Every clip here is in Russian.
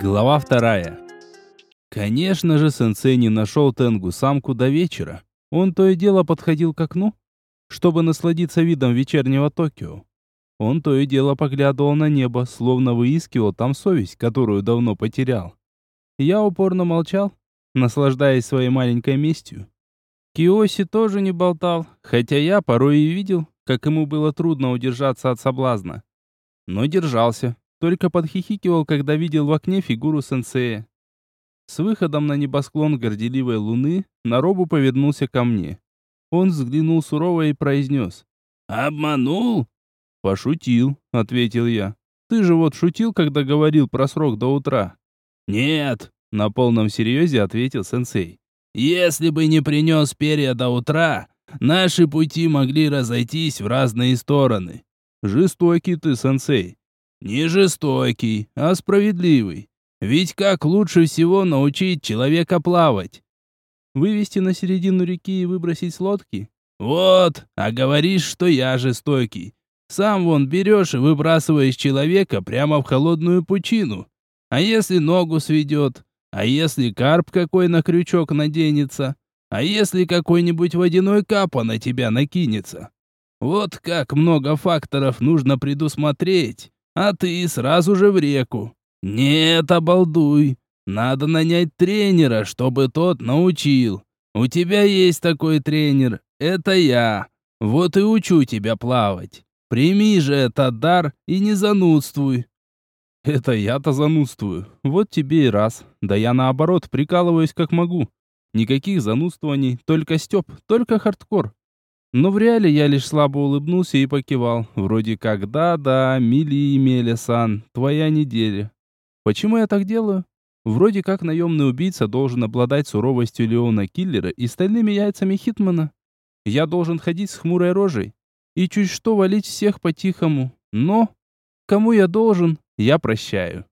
Глава вторая. Конечно же, сенсей не нашел Тенгу-самку до вечера. Он то и дело подходил к окну, чтобы насладиться видом вечернего Токио. Он то и дело поглядывал на небо, словно выискивал там совесть, которую давно потерял. Я упорно молчал, наслаждаясь своей маленькой местью. Киоси тоже не болтал, хотя я порой и видел, как ему было трудно удержаться от соблазна. Но держался, только подхихикивал, когда видел в окне фигуру сенсея. С выходом на небосклон горделивой луны Наробу повернулся ко мне. Он взглянул сурово и произнес. «Обманул?» «Пошутил», — ответил я. «Ты же вот шутил, когда говорил про срок до утра». «Нет», — на полном серьезе ответил сенсей. «Если бы не принес перья до утра, наши пути могли разойтись в разные стороны». «Жестокий ты, сенсей», не жестокий, а справедливый. Ведь как лучше всего научить человека плавать? Вывести на середину реки и выбросить с лодки? Вот, а говоришь, что я жестокий. Сам вон берешь и выбрасываешь человека прямо в холодную пучину. А если ногу сведет? А если карп какой на крючок наденется? А если какой-нибудь водяной капа на тебя накинется? Вот как много факторов нужно предусмотреть а ты сразу же в реку. Нет, обалдуй. Надо нанять тренера, чтобы тот научил. У тебя есть такой тренер, это я. Вот и учу тебя плавать. Прими же этот дар и не занудствуй. Это я-то занудствую. Вот тебе и раз. Да я наоборот прикалываюсь как могу. Никаких занудствований, только стёб, только хардкор. Но в реале я лишь слабо улыбнулся и покивал. Вроде как да-да, Мили и Меля-сан, твоя неделя. Почему я так делаю? Вроде как наемный убийца должен обладать суровостью Леона Киллера и стальными яйцами Хитмана. Я должен ходить с хмурой рожей и чуть что валить всех по-тихому. Но кому я должен, я прощаю.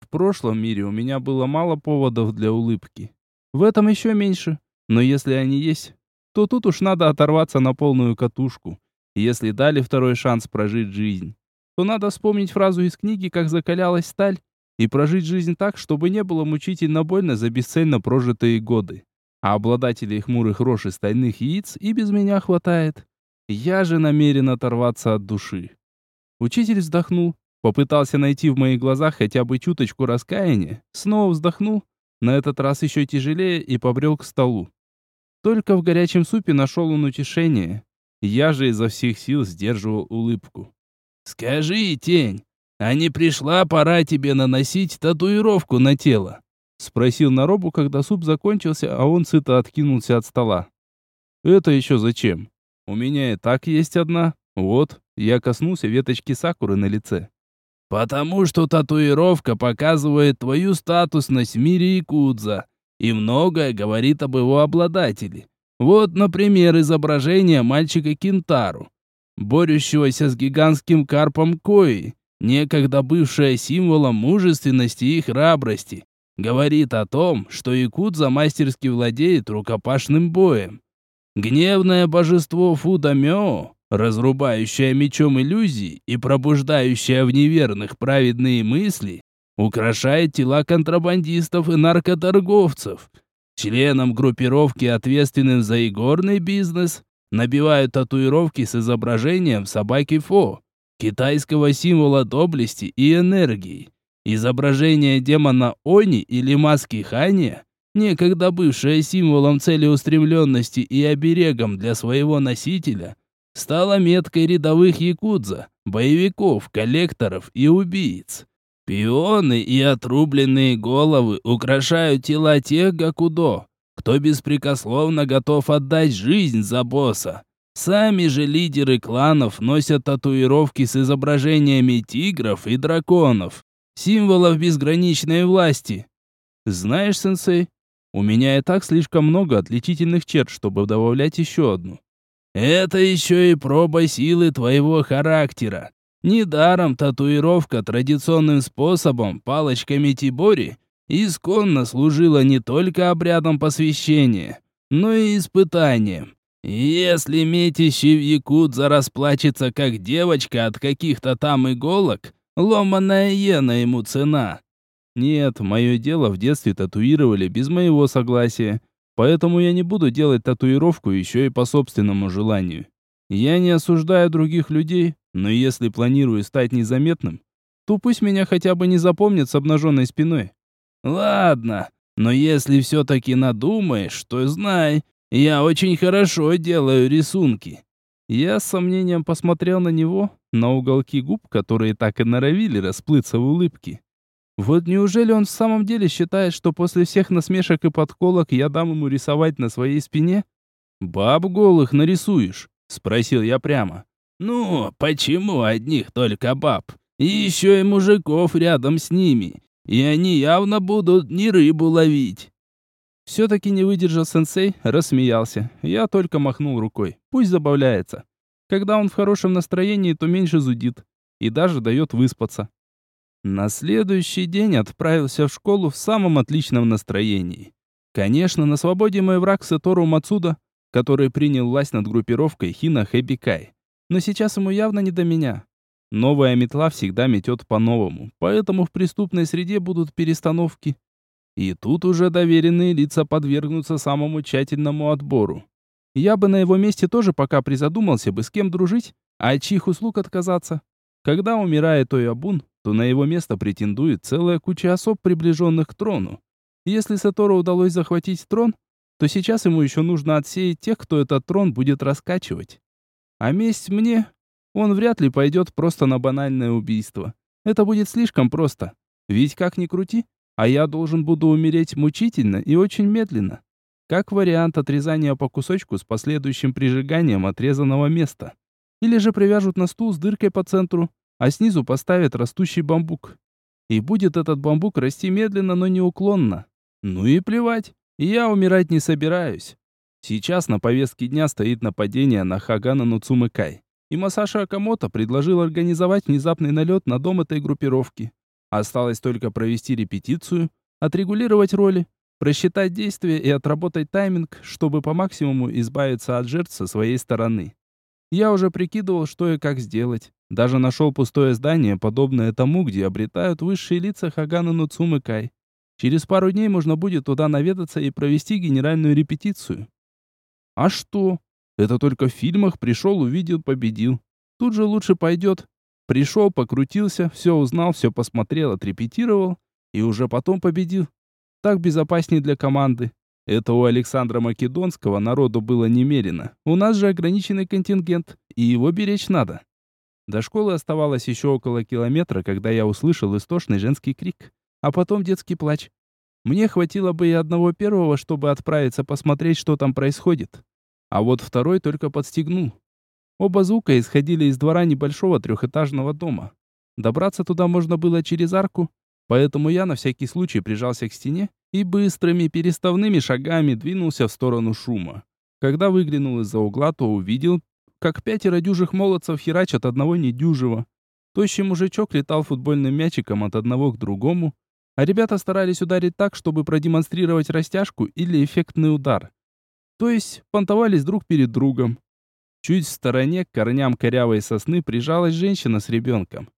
В прошлом мире у меня было мало поводов для улыбки. В этом еще меньше. Но если они есть, то тут уж надо оторваться на полную катушку. Если дали второй шанс прожить жизнь, то надо вспомнить фразу из книги «Как закалялась сталь» и прожить жизнь так, чтобы не было мучительно больно за бесцельно прожитые годы. А обладателей хмурых рож и стальных яиц и без меня хватает. Я же намерен оторваться от души. Учитель вздохнул, попытался найти в моих глазах хотя бы чуточку раскаяния, снова вздохнул, на этот раз еще тяжелее и побрел к столу. Только в горячем супе нашел он утешение. Я же изо всех сил сдерживал улыбку. «Скажи, тень, а не пришла пора тебе наносить татуировку на тело?» Спросил Наробу, когда суп закончился, а он сыто откинулся от стола. «Это еще зачем? У меня и так есть одна. Вот, я коснулся веточки сакуры на лице. «Потому что татуировка показывает твою статусность в мире Якудза и многое говорит об его обладателе. Вот, например, изображение мальчика Кентару, борющегося с гигантским карпом Кои, некогда бывшее символом мужественности и храбрости, говорит о том, что Якудза мастерски владеет рукопашным боем. Гневное божество Фудамё, разрубающее мечом иллюзии и пробуждающее в неверных праведные мысли, украшает тела контрабандистов и наркоторговцев. Членам группировки, ответственным за игорный бизнес, набивают татуировки с изображением собаки Фо, китайского символа доблести и энергии. Изображение демона Они или маски Хания, некогда бывшее символом целеустремленности и оберегом для своего носителя, стало меткой рядовых якудза, боевиков, коллекторов и убийц. Пионы и отрубленные головы украшают тела тех гакудо, кто беспрекословно готов отдать жизнь за босса. Сами же лидеры кланов носят татуировки с изображениями тигров и драконов, символов безграничной власти. Знаешь, сенсей, у меня и так слишком много отличительных черт, чтобы добавлять еще одну. Это еще и проба силы твоего характера. Недаром татуировка традиционным способом, палочками Тибори, исконно служила не только обрядом посвящения, но и испытанием. Если метящий в якудза расплачется как девочка от каких-то там иголок, ломаная иена ему цена. Нет, мое дело в детстве татуировали без моего согласия, поэтому я не буду делать татуировку еще и по собственному желанию. Я не осуждаю других людей, но если планирую стать незаметным, то пусть меня хотя бы не запомнят с обнаженной спиной. Ладно, но если все-таки надумаешь, то знай, я очень хорошо делаю рисунки. Я с сомнением посмотрел на него, на уголки губ, которые так и норовили расплыться в улыбке. Вот неужели он в самом деле считает, что после всех насмешек и подколок я дам ему рисовать на своей спине? «Баб голых нарисуешь?» — спросил я прямо. «Ну, почему одних только баб? И еще и мужиков рядом с ними. И они явно будут не рыбу ловить». Все-таки не выдержал сенсей, рассмеялся. Я только махнул рукой. Пусть забавляется. Когда он в хорошем настроении, то меньше зудит. И даже дает выспаться. На следующий день отправился в школу в самом отличном настроении. Конечно, на свободе мой враг Сатору Мацуда, который принял власть над группировкой Хина Хэбикай. Но сейчас ему явно не до меня. Новая метла всегда метет по-новому, поэтому в преступной среде будут перестановки. И тут уже доверенные лица подвергнутся самому тщательному отбору. Я бы на его месте тоже пока призадумался бы, с кем дружить, а от чьих услуг отказаться. Когда умирает Оябун, то на его место претендует целая куча особ, приближенных к трону. Если Сатору удалось захватить трон, то сейчас ему еще нужно отсеять тех, кто этот трон будет раскачивать. А месть мне, он вряд ли пойдет просто на банальное убийство. Это будет слишком просто. Ведь как ни крути, а я должен буду умереть мучительно и очень медленно. Как вариант отрезания по кусочку с последующим прижиганием отрезанного места. Или же привяжут на стул с дыркой по центру, а снизу поставят растущий бамбук. И будет этот бамбук расти медленно, но неуклонно. Ну и плевать, я умирать не собираюсь. Сейчас на повестке дня стоит нападение на Хагана Нуцумыкай. И Масаша Акамото предложил организовать внезапный налет на дом этой группировки. Осталось только провести репетицию, отрегулировать роли, просчитать действия и отработать тайминг, чтобы по максимуму избавиться от жертв со своей стороны. Я уже прикидывал, что и как сделать. Даже нашел пустое здание, подобное тому, где обретают высшие лица Хагана Нуцумы Кай. Через пару дней можно будет туда наведаться и провести генеральную репетицию. А что? Это только в фильмах пришел, увидел, победил. Тут же лучше пойдет. Пришел, покрутился, все узнал, все посмотрел, отрепетировал и уже потом победил. Так безопаснее для команды. Это у Александра Македонского народу было немерено. У нас же ограниченный контингент, и его беречь надо. До школы оставалось еще около километра, когда я услышал истошный женский крик, а потом детский плач. Мне хватило бы и одного первого, чтобы отправиться посмотреть, что там происходит. А вот второй только подстегнул. Оба звука исходили из двора небольшого трехэтажного дома. Добраться туда можно было через арку, поэтому я на всякий случай прижался к стене и быстрыми переставными шагами двинулся в сторону шума. Когда выглянул из-за угла, то увидел как пятеро дюжих молодцев херачат одного недюжего. Тощий мужичок летал футбольным мячиком от одного к другому, а ребята старались ударить так, чтобы продемонстрировать растяжку или эффектный удар. То есть понтовались друг перед другом. Чуть в стороне к корням корявой сосны прижалась женщина с ребенком.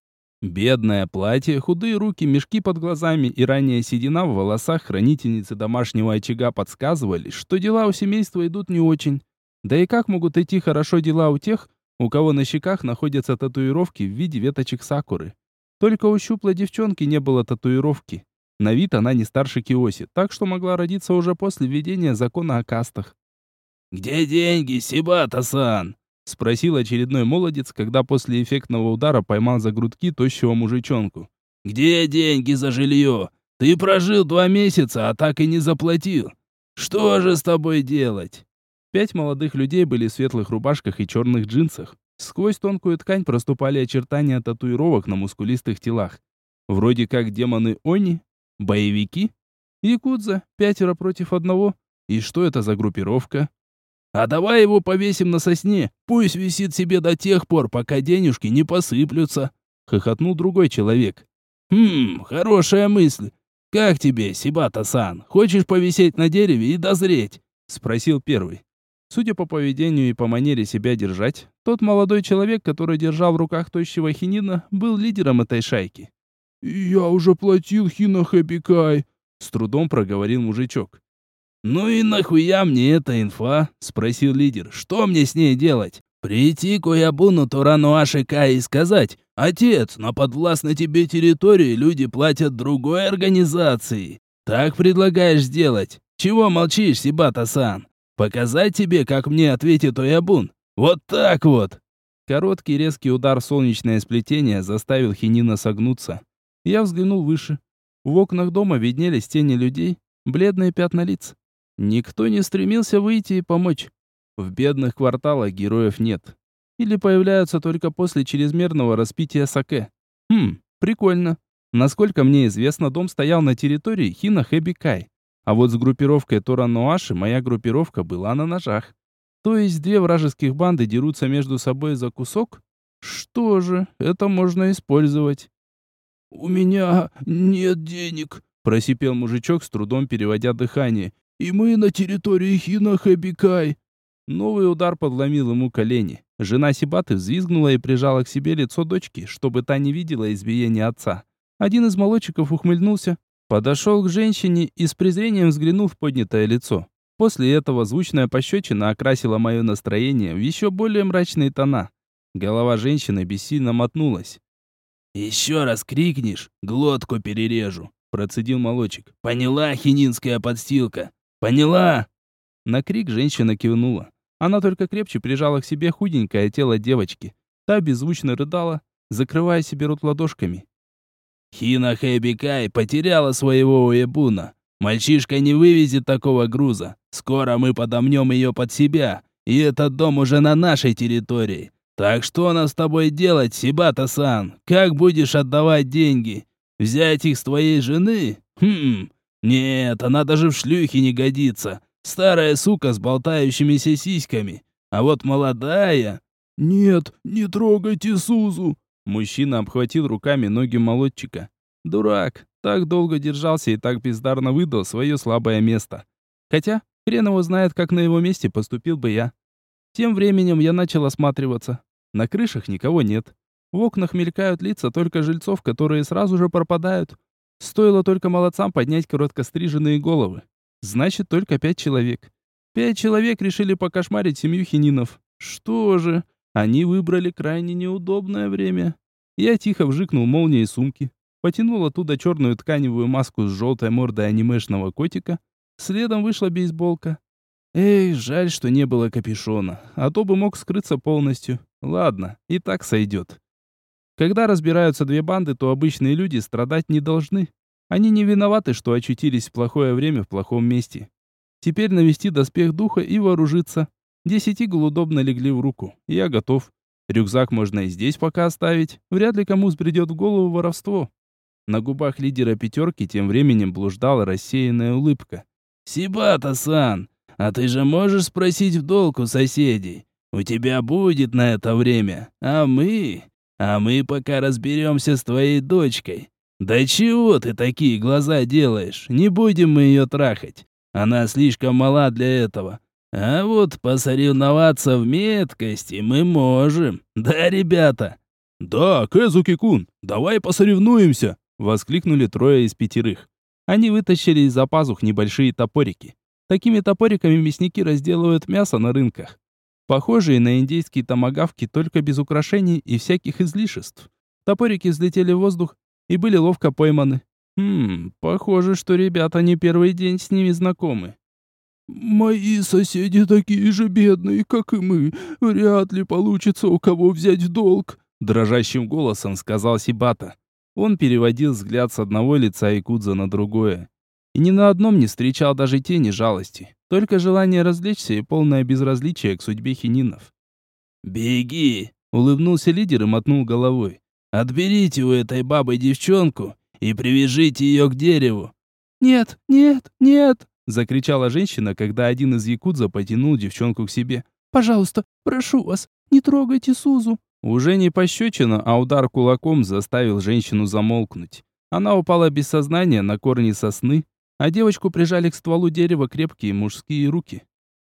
Бедное платье, худые руки, мешки под глазами и ранняя седина в волосах хранительницы домашнего очага подсказывали, что дела у семейства идут не очень. Да и как могут идти хорошо дела у тех, у кого на щеках находятся татуировки в виде веточек сакуры? Только у щуплой девчонки не было татуировки. На вид она не старше Киоси, так что могла родиться уже после введения закона о кастах. «Где деньги, Сибата-сан?» — спросил очередной молодец, когда после эффектного удара поймал за грудки тощего мужичонку. «Где деньги за жилье? Ты прожил два месяца, а так и не заплатил. Что же с тобой делать?» Пять молодых людей были в светлых рубашках и черных джинсах. Сквозь тонкую ткань проступали очертания татуировок на мускулистых телах. Вроде как демоны Они, боевики, якудза, пятеро против одного. И что это за группировка? А давай его повесим на сосне, пусть висит себе до тех пор, пока денежки не посыплются, хохотнул другой человек. Хм, хорошая мысль. Как тебе, Сибата-сан? Хочешь повисеть на дереве и дозреть? спросил первый. Судя по поведению и по манере себя держать, тот молодой человек, который держал в руках тощего хинина, был лидером этой шайки. «Я уже платил Хина Хэбикай», — с трудом проговорил мужичок. «Ну и нахуя мне эта инфа?» — спросил лидер. «Что мне с ней делать? Прийти к Уябуну Турану Ашика и сказать, «Отец, на подвластной тебе территории люди платят другой организации. Так предлагаешь сделать? Чего молчишь, Сибата-сан? Показать тебе, как мне ответит Уябун? Вот так вот!» Короткий резкий удар солнечное сплетение заставил Хинина согнуться. Я взглянул выше. В окнах дома виднелись тени людей, бледные пятна лиц. Никто не стремился выйти и помочь. В бедных кварталах героев нет. Или появляются только после чрезмерного распития саке. Хм, прикольно. Насколько мне известно, дом стоял на территории Хина Хэбикай. А вот с группировкой Тора Ноаши моя группировка была на ножах. То есть две вражеских банды дерутся между собой за кусок? Что же, это можно использовать. «У меня нет денег», — просипел мужичок, с трудом переводя дыхание. «И мы на территории Хина Хэбикай. Новый удар подломил ему колени. Жена Сибаты взвизгнула и прижала к себе лицо дочки, чтобы та не видела избиения отца. Один из молодчиков ухмыльнулся, подошел к женщине и с презрением взглянул в поднятое лицо. После этого звучная пощечина окрасила мое настроение в еще более мрачные тона. Голова женщины бессильно мотнулась. «Еще раз крикнешь, глотку перережу», — процедил молочек. «Поняла, хининская подстилка? Поняла?» На крик женщина кивнула. Она только крепче прижала к себе худенькое тело девочки. Та беззвучно рыдала, закрывая себе рот ладошками. «Хина Хэбикай потеряла своего уебуна. Мальчишка не вывезет такого груза. Скоро мы подомнем ее под себя, и этот дом уже на нашей территории. Так что нам с тобой делать, Сибата-сан? Как будешь отдавать деньги? Взять их с твоей жены? Хм, нет, она даже в шлюхе не годится. Старая сука с болтающимися сиськами. А вот молодая... «Нет, не трогайте Сузу!» Мужчина обхватил руками ноги молодчика. Дурак, так долго держался и так бездарно выдал свое слабое место. Хотя, хрен его знает, как на его месте поступил бы я. Тем временем я начал осматриваться. На крышах никого нет. В окнах мелькают лица только жильцов, которые сразу же пропадают. Стоило только молодцам поднять короткостриженные головы. Значит, только пять человек. Пять человек решили покошмарить семью хининов. Что же, они выбрали крайне неудобное время. Я тихо вжикнул молнией сумки, потянул оттуда черную тканевую маску с желтой мордой анимешного котика. Следом вышла бейсболка. Эх, жаль, что не было капюшона, а то бы мог скрыться полностью. Ладно, и так сойдет. Когда разбираются две банды, то обычные люди страдать не должны. Они не виноваты, что очутились в плохое время в плохом месте. Теперь навести доспех духа и вооружиться. Десять игл удобно легли в руку. Я готов. Рюкзак можно и здесь пока оставить. Вряд ли кому сбредет в голову воровство. На губах лидера пятерки тем временем блуждала рассеянная улыбка. «Сибата-сан, а ты же можешь спросить в долг у соседей? У тебя будет на это время. А мы... А мы пока разберемся с твоей дочкой. «Да чего ты такие глаза делаешь? Не будем мы ее трахать. Она слишком мала для этого. А вот посоревноваться в меткости мы можем. Да, ребята?» «Да, Кэзуки-кун, давай посоревнуемся!» — воскликнули трое из пятерых. Они вытащили из-за пазух небольшие топорики. Такими топориками мясники разделывают мясо на рынках. Похожие на индейские томагавки, только без украшений и всяких излишеств. Топорики взлетели в воздух и были ловко пойманы. Хм, похоже, что ребята не первый день с ними знакомы. «Мои соседи такие же бедные, как и мы. Вряд ли получится у кого взять в долг», — дрожащим голосом сказал Сибата. Он переводил взгляд с одного лица Якудза на другое. И ни на одном не встречал даже тени жалости, только желание развлечься и полное безразличие к судьбе хининов. «Беги!» — улыбнулся лидер и мотнул головой. Отберите у этой бабы девчонку и привяжите ее к дереву». «Нет, нет, нет!» — закричала женщина, когда один из якудза потянул девчонку к себе. «Пожалуйста, прошу вас, не трогайте Сузу!» Уже не пощечина, а удар кулаком заставил женщину замолкнуть. Она упала без сознания на корни сосны, а девочку прижали к стволу дерева крепкие мужские руки.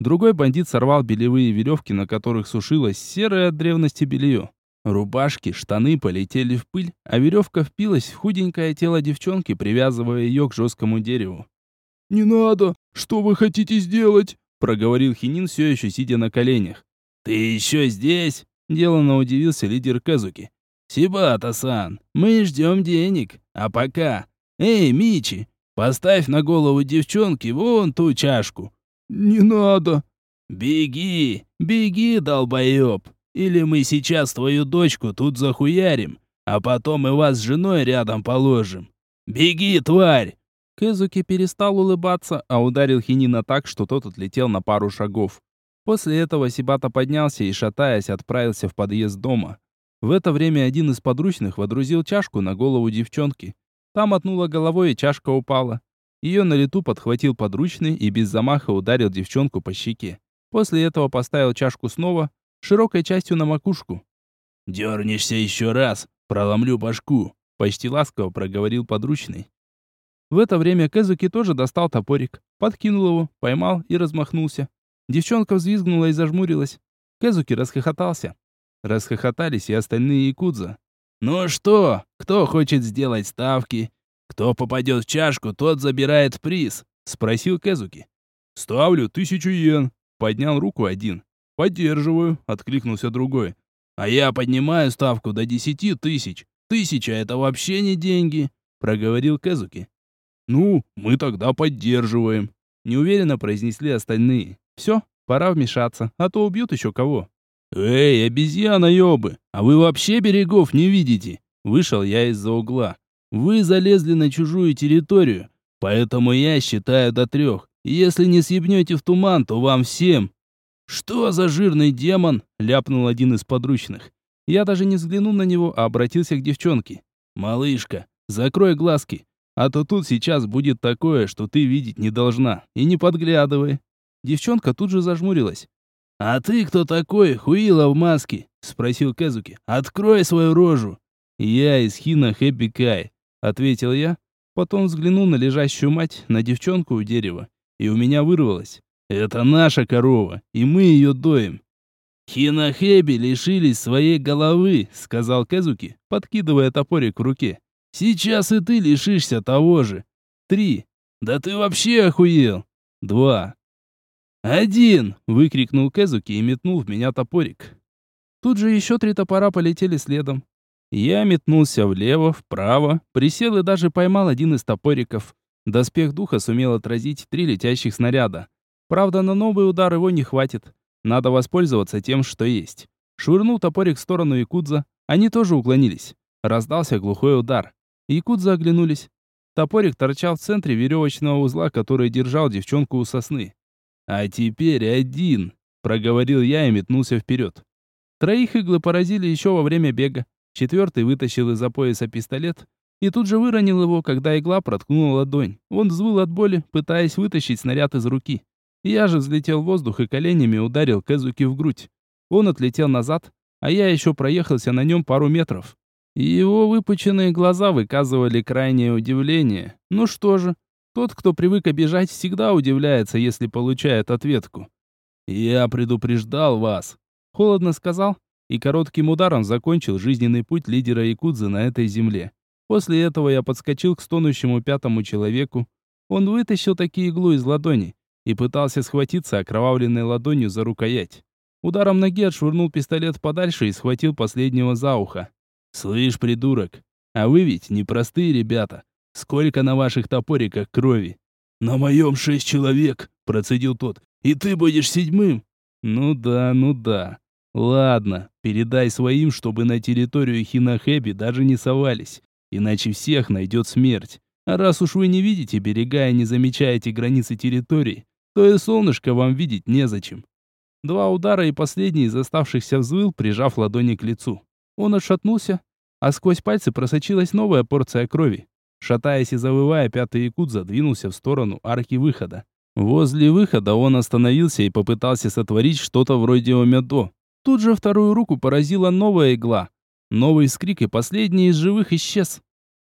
Другой бандит сорвал белевые веревки, на которых сушилось серое от древности белье. Рубашки, штаны полетели в пыль, а веревка впилась в худенькое тело девчонки, привязывая ее к жесткому дереву. «Не надо! Что вы хотите сделать?» проговорил Хинин, все еще сидя на коленях. «Ты еще здесь?» – деланно удивился лидер Казуки. «Сибата-сан, мы ждем денег. А пока... Эй, Мичи, поставь на голову девчонки вон ту чашку». «Не надо». «Беги, беги, долбоеб. Или мы сейчас твою дочку тут захуярим, а потом и вас с женой рядом положим. Беги, тварь!» Кэзуки перестал улыбаться, а ударил Хинина так, что тот отлетел на пару шагов. После этого Сибата поднялся и, шатаясь, отправился в подъезд дома. В это время один из подручных водрузил чашку на голову девчонки. Там мотнула головой, и чашка упала. Ее на лету подхватил подручный и без замаха ударил девчонку по щеке. После этого поставил чашку снова, широкой частью на макушку. «Дернешься еще раз, проломлю башку», — почти ласково проговорил подручный. В это время Кэзуки тоже достал топорик, подкинул его, поймал и размахнулся. Девчонка взвизгнула и зажмурилась. Кэзуки расхохотался. Расхохотались и остальные якудза. «Ну что, кто хочет сделать ставки? Кто попадет в чашку, тот забирает приз», — спросил Кэзуки. «Ставлю тысячу йен», — поднял руку один. «Поддерживаю», — откликнулся другой. «А я поднимаю ставку до десяти тысяч. Тысяча — это вообще не деньги», — проговорил Кэзуки. «Ну, мы тогда поддерживаем», — неуверенно произнесли остальные. «Все, пора вмешаться, а то убьют еще кого». «Эй, обезьяна ёбы, а вы вообще берегов не видите?» Вышел я из-за угла. «Вы залезли на чужую территорию, поэтому я считаю до трех. Если не съебнете в туман, то вам всем». «Что за жирный демон?» — ляпнул один из подручных. Я даже не взглянул на него, а обратился к девчонке. «Малышка, закрой глазки, а то тут сейчас будет такое, что ты видеть не должна. И не подглядывай». Девчонка тут же зажмурилась. «А ты кто такой, хуила в маске?» — спросил Казуки. «Открой свою рожу!» «Я из Хина Хэппи Кай», — ответил я. Потом взглянул на лежащую мать, на девчонку у дерева. И у меня вырвалось. «Это наша корова, и мы ее доим». «Хинахэби лишились своей головы», — сказал Казуки, подкидывая топорик в руке. «Сейчас и ты лишишься того же. Три. Да ты вообще охуел. Два. «Один!» — выкрикнул Кезуки и метнул в меня топорик. Тут же еще три топора полетели следом. Я метнулся влево, вправо, присел и даже поймал один из топориков. Доспех духа сумел отразить три летящих снаряда. Правда, на новый удар его не хватит. Надо воспользоваться тем, что есть. Швырнул топорик в сторону Якудза. Они тоже уклонились. Раздался глухой удар. Якудза оглянулись. Топорик торчал в центре веревочного узла, который держал девчонку у сосны. «А теперь один!» — проговорил я и метнулся вперед. Троих иглы поразили еще во время бега. Четвертый вытащил из-за пояса пистолет и тут же выронил его, когда игла проткнула ладонь. Он взвыл от боли, пытаясь вытащить снаряд из руки. Я же взлетел в воздух и коленями ударил Кэзуки в грудь. Он отлетел назад, а я еще проехался на нем пару метров. Его выпученные глаза выказывали крайнее удивление. Ну что же, тот, кто привык обижать, всегда удивляется, если получает ответку. «Я предупреждал вас», — холодно сказал, и коротким ударом закончил жизненный путь лидера Якудзы на этой земле. После этого я подскочил к стонущему пятому человеку. Он вытащил такие иглу из ладони и пытался схватиться окровавленной ладонью за рукоять. Ударом ноги отшвырнул пистолет подальше и схватил последнего за ухо. «Слышь, придурок, а вы ведь непростые ребята. Сколько на ваших топориках крови? На моем шесть человек, процедил тот. И ты будешь седьмым? Ну да, ну да. Ладно, передай своим, чтобы на территорию Хинахэби даже не совались, иначе всех найдет смерть. А раз уж вы не видите берега и не замечаете границы территории, то и солнышко вам видеть незачем. Два удара и последний из оставшихся взвыл, прижав ладони к лицу. Он отшатнулся, а сквозь пальцы просочилась новая порция крови. Шатаясь и завывая, пятый якудза двинулся в сторону арки выхода. Возле выхода он остановился и попытался сотворить что-то вроде омедо. Тут же вторую руку поразила новая игла. Новый скрик и последний из живых исчез.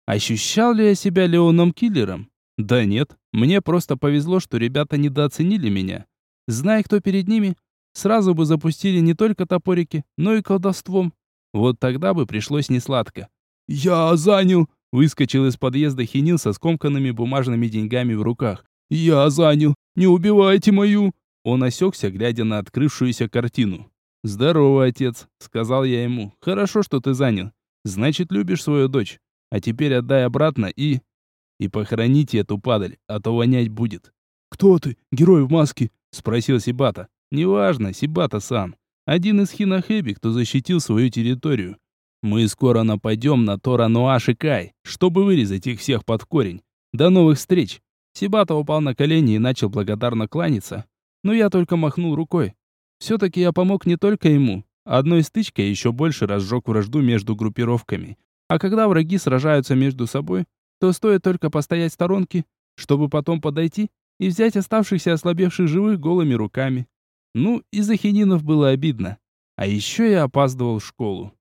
Ощущал ли я себя Леоном-киллером? Да нет, мне просто повезло, что ребята недооценили меня. Зная, кто перед ними, сразу бы запустили не только топорики, но и колдовством. Вот тогда бы пришлось несладко. «Я занял!» — выскочил из подъезда Хинил со скомканными бумажными деньгами в руках. «Я занял! Не убивайте мою!» Он осекся, глядя на открывшуюся картину. «Здорово, отец», — сказал я ему. «Хорошо, что ты занял. Значит, любишь свою дочь. А теперь отдай обратно и... И похороните эту падаль, а то вонять будет». «Кто ты? Герой в маске?» — спросил Сибата. «Неважно, Сибата-сан. Один из Хинахеби, кто защитил свою территорию. Мы скоро нападем на Торануаш и Кай, чтобы вырезать их всех под корень. До новых встреч!» Сибата упал на колени и начал благодарно кланяться. Но я только махнул рукой. Все-таки я помог не только ему. Одной стычкой еще больше разжег вражду между группировками. А когда враги сражаются между собой, то стоит только постоять в сторонке, чтобы потом подойти и взять оставшихся ослабевших живых голыми руками. Ну, из-за хининов было обидно. А еще я опаздывал в школу.